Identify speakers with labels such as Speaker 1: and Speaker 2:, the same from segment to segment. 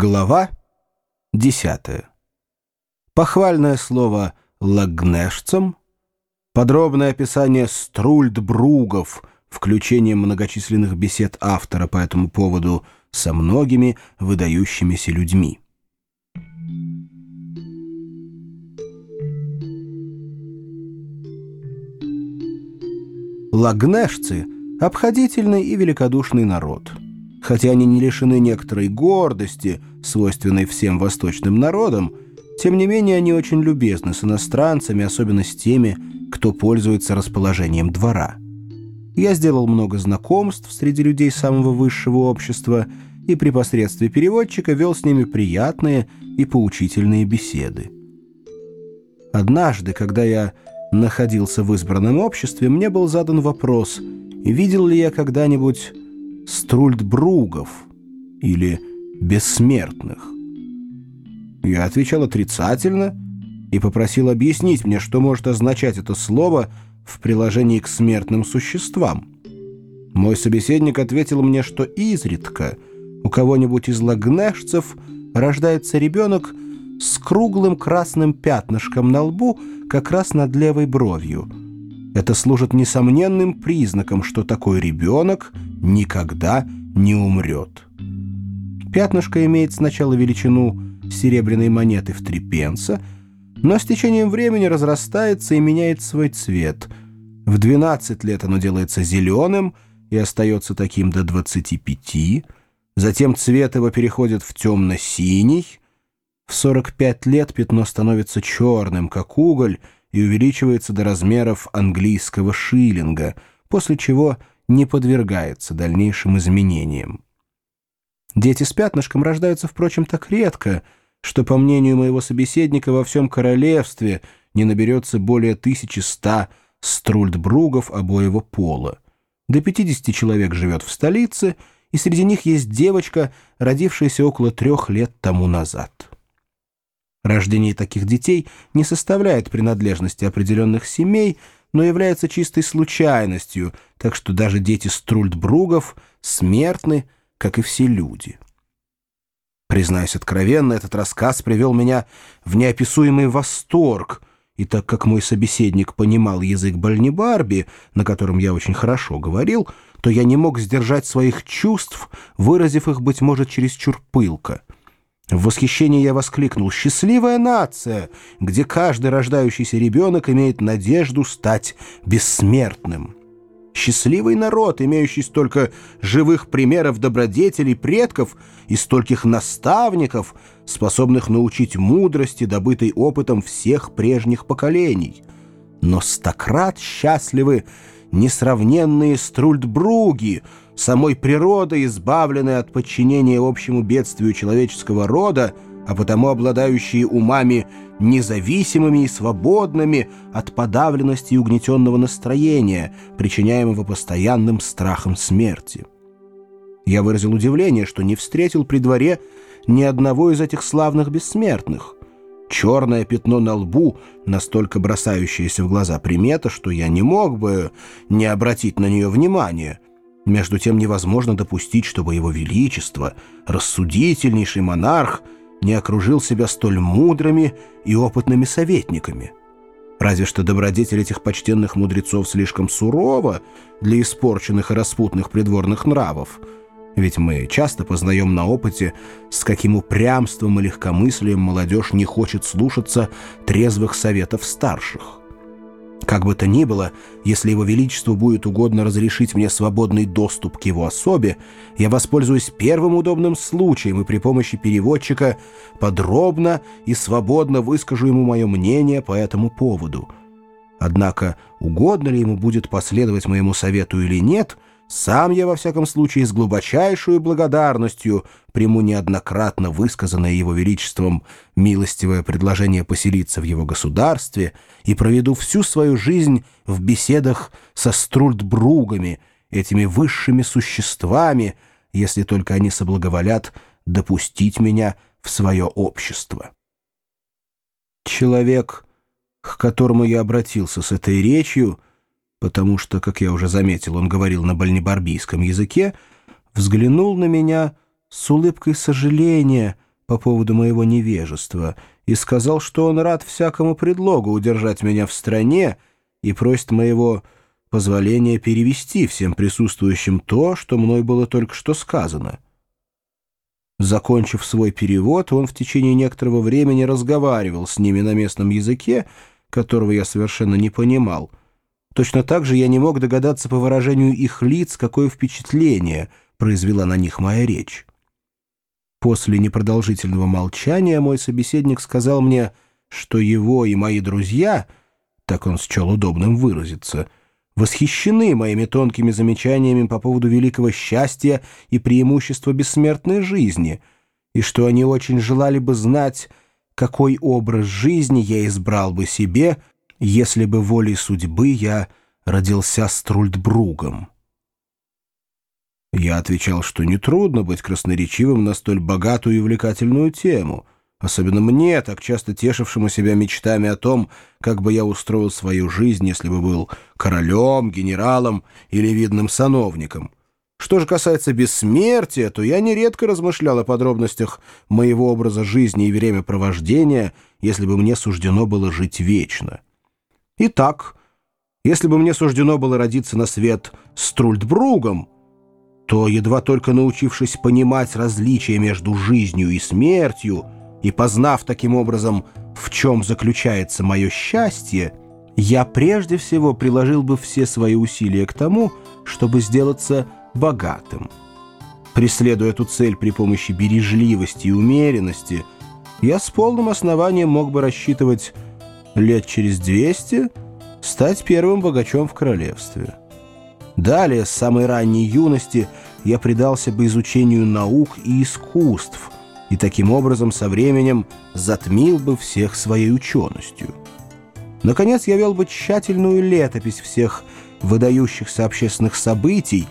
Speaker 1: Глава 10. Похвальное слово «лагнешцам», подробное описание струльдбругов, включение многочисленных бесед автора по этому поводу со многими выдающимися людьми. Лагнешцы — обходительный и великодушный народ — Хотя они не лишены некоторой гордости, свойственной всем восточным народам, тем не менее они очень любезны с иностранцами, особенно с теми, кто пользуется расположением двора. Я сделал много знакомств среди людей самого высшего общества и при посредстве переводчика вел с ними приятные и поучительные беседы. Однажды, когда я находился в избранном обществе, мне был задан вопрос, видел ли я когда-нибудь Струльдбругов или бессмертных. Я отвечал отрицательно и попросил объяснить мне, что может означать это слово в приложении к смертным существам. Мой собеседник ответил мне, что изредка у кого-нибудь из лагнешцев рождается ребенок с круглым красным пятнышком на лбу как раз над левой бровью. Это служит несомненным признаком, что такой ребенок — никогда не умрет. Пятнышко имеет сначала величину серебряной монеты в три пенса, но с течением времени разрастается и меняет свой цвет. В 12 лет оно делается зеленым и остается таким до 25, затем цвет его переходит в темно-синий, в 45 лет пятно становится черным, как уголь, и увеличивается до размеров английского шиллинга, после чего не подвергается дальнейшим изменениям. Дети с пятнышком рождаются, впрочем, так редко, что, по мнению моего собеседника, во всем королевстве не наберется более 1100 струльдбругов обоего пола. До 50 человек живет в столице, и среди них есть девочка, родившаяся около трех лет тому назад. Рождение таких детей не составляет принадлежности определенных семей, но является чистой случайностью, так что даже дети Струльдбругов смертны, как и все люди. Признаюсь откровенно, этот рассказ привел меня в неописуемый восторг, и так как мой собеседник понимал язык Бальнибарби, на котором я очень хорошо говорил, то я не мог сдержать своих чувств, выразив их, быть может, чересчур пылко. В восхищении я воскликнул «Счастливая нация, где каждый рождающийся ребенок имеет надежду стать бессмертным». Счастливый народ, имеющий столько живых примеров добродетелей предков и стольких наставников, способных научить мудрости, добытой опытом всех прежних поколений. Но стократ счастливы несравненные струльдбруги, самой природой избавленные от подчинения общему бедствию человеческого рода, а потому обладающие умами независимыми и свободными от подавленности и угнетенного настроения, причиняемого постоянным страхом смерти. Я выразил удивление, что не встретил при дворе ни одного из этих славных бессмертных. Черное пятно на лбу, настолько бросающееся в глаза примета, что я не мог бы не обратить на нее внимания. Между тем невозможно допустить, чтобы его величество, рассудительнейший монарх, не окружил себя столь мудрыми и опытными советниками. Разве что добродетель этих почтенных мудрецов слишком сурова для испорченных и распутных придворных нравов — ведь мы часто познаем на опыте, с каким упрямством и легкомыслием молодежь не хочет слушаться трезвых советов старших. Как бы то ни было, если его величеству будет угодно разрешить мне свободный доступ к его особе, я воспользуюсь первым удобным случаем и при помощи переводчика подробно и свободно выскажу ему мое мнение по этому поводу. Однако, угодно ли ему будет последовать моему совету или нет — сам я, во всяком случае, с глубочайшей благодарностью приму неоднократно высказанное его величеством милостивое предложение поселиться в его государстве и проведу всю свою жизнь в беседах со струльдбругами, этими высшими существами, если только они соблаговолят допустить меня в свое общество. Человек, к которому я обратился с этой речью, — потому что, как я уже заметил, он говорил на больнебарбийском языке, взглянул на меня с улыбкой сожаления, по поводу моего невежества и сказал, что он рад всякому предлогу удержать меня в стране и просит моего позволения перевести всем присутствующим то, что мной было только что сказано. Закончив свой перевод, он в течение некоторого времени разговаривал с ними на местном языке, которого я совершенно не понимал. Точно так же я не мог догадаться по выражению их лиц, какое впечатление произвела на них моя речь. После непродолжительного молчания мой собеседник сказал мне, что его и мои друзья, так он счел удобным выразиться, восхищены моими тонкими замечаниями по поводу великого счастья и преимущества бессмертной жизни, и что они очень желали бы знать, какой образ жизни я избрал бы себе, если бы волей судьбы я родился Струльдбругом. Я отвечал, что нетрудно быть красноречивым на столь богатую и увлекательную тему, особенно мне, так часто тешившему себя мечтами о том, как бы я устроил свою жизнь, если бы был королем, генералом или видным сановником. Что же касается бессмертия, то я нередко размышлял о подробностях моего образа жизни и времяпровождения, если бы мне суждено было жить вечно. Итак, если бы мне суждено было родиться на свет Струльдбругом, то, едва только научившись понимать различия между жизнью и смертью и познав таким образом, в чем заключается мое счастье, я прежде всего приложил бы все свои усилия к тому, чтобы сделаться богатым. Преследуя эту цель при помощи бережливости и умеренности, я с полным основанием мог бы рассчитывать лет через 200 стать первым богачом в королевстве. Далее, с самой ранней юности, я предался бы изучению наук и искусств, и таким образом со временем затмил бы всех своей ученостью. Наконец, я вел бы тщательную летопись всех выдающихся общественных событий,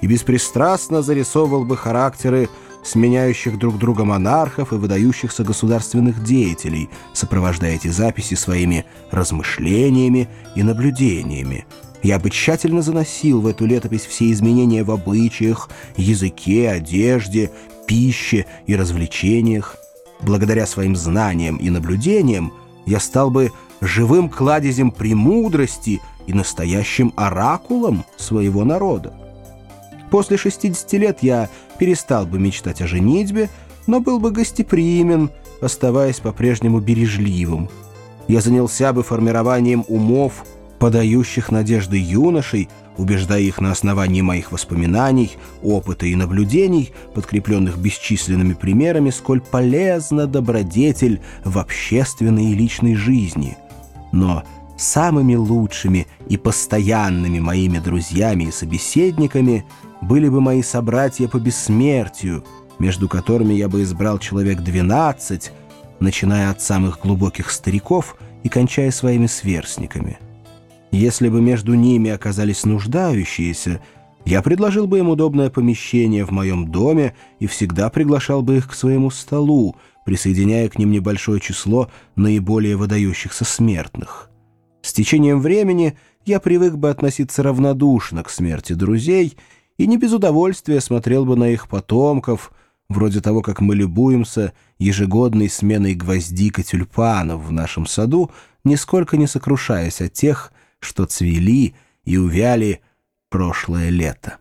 Speaker 1: и беспристрастно зарисовывал бы характеры сменяющих друг друга монархов и выдающихся государственных деятелей, сопровождая эти записи своими размышлениями и наблюдениями. Я бы тщательно заносил в эту летопись все изменения в обычаях, языке, одежде, пище и развлечениях. Благодаря своим знаниям и наблюдениям я стал бы живым кладезем премудрости и настоящим оракулом своего народа. После 60 лет я перестал бы мечтать о женитьбе, но был бы гостеприимен, оставаясь по-прежнему бережливым. Я занялся бы формированием умов, подающих надежды юношей, убеждая их на основании моих воспоминаний, опыта и наблюдений, подкрепленных бесчисленными примерами, сколь полезна добродетель в общественной и личной жизни. Но самыми лучшими и постоянными моими друзьями и собеседниками – были бы мои собратья по бессмертию, между которыми я бы избрал человек 12, начиная от самых глубоких стариков и кончая своими сверстниками. Если бы между ними оказались нуждающиеся, я предложил бы им удобное помещение в моем доме и всегда приглашал бы их к своему столу, присоединяя к ним небольшое число наиболее выдающихся смертных. С течением времени я привык бы относиться равнодушно к смерти друзей и не без удовольствия смотрел бы на их потомков, вроде того, как мы любуемся ежегодной сменой гвоздик и тюльпанов в нашем саду, нисколько не сокрушаясь о тех, что цвели и увяли прошлое лето.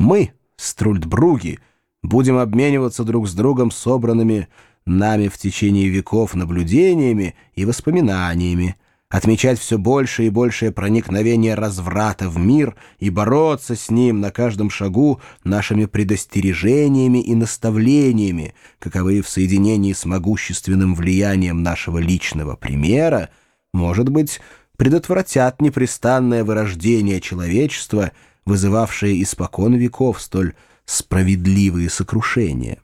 Speaker 1: Мы, Струльдбруги, будем обмениваться друг с другом собранными нами в течение веков наблюдениями и воспоминаниями, отмечать все больше и большее проникновение разврата в мир и бороться с ним на каждом шагу нашими предостережениями и наставлениями, каковые в соединении с могущественным влиянием нашего личного примера, может быть, предотвратят непрестанное вырождение человечества, вызывавшее испокон веков столь справедливые сокрушения.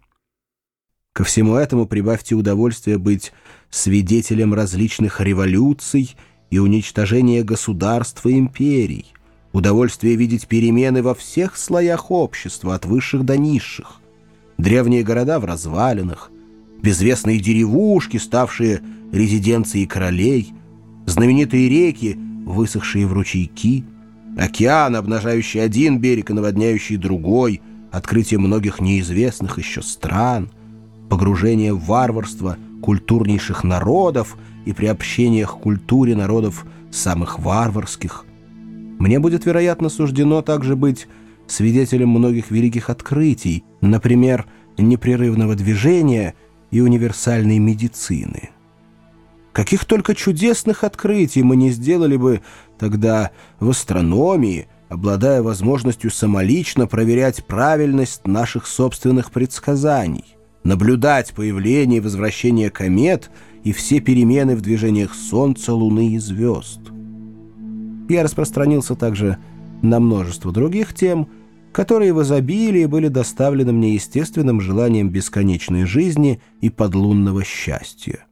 Speaker 1: Ко всему этому прибавьте удовольствие быть свидетелем различных революций и уничтожения государств и империй, удовольствие видеть перемены во всех слоях общества, от высших до низших, древние города в развалинах, безвестные деревушки, ставшие резиденцией королей, знаменитые реки, высохшие в ручейки, океан, обнажающий один берег и наводняющий другой, открытие многих неизвестных еще стран — погружение в варварство культурнейших народов и приобщение к культуре народов самых варварских. Мне будет, вероятно, суждено также быть свидетелем многих великих открытий, например, непрерывного движения и универсальной медицины. Каких только чудесных открытий мы не сделали бы тогда в астрономии, обладая возможностью самолично проверять правильность наших собственных предсказаний, наблюдать появление и возвращение комет и все перемены в движениях Солнца, Луны и звезд. Я распространился также на множество других тем, которые в изобилии были доставлены мне естественным желанием бесконечной жизни и подлунного счастья.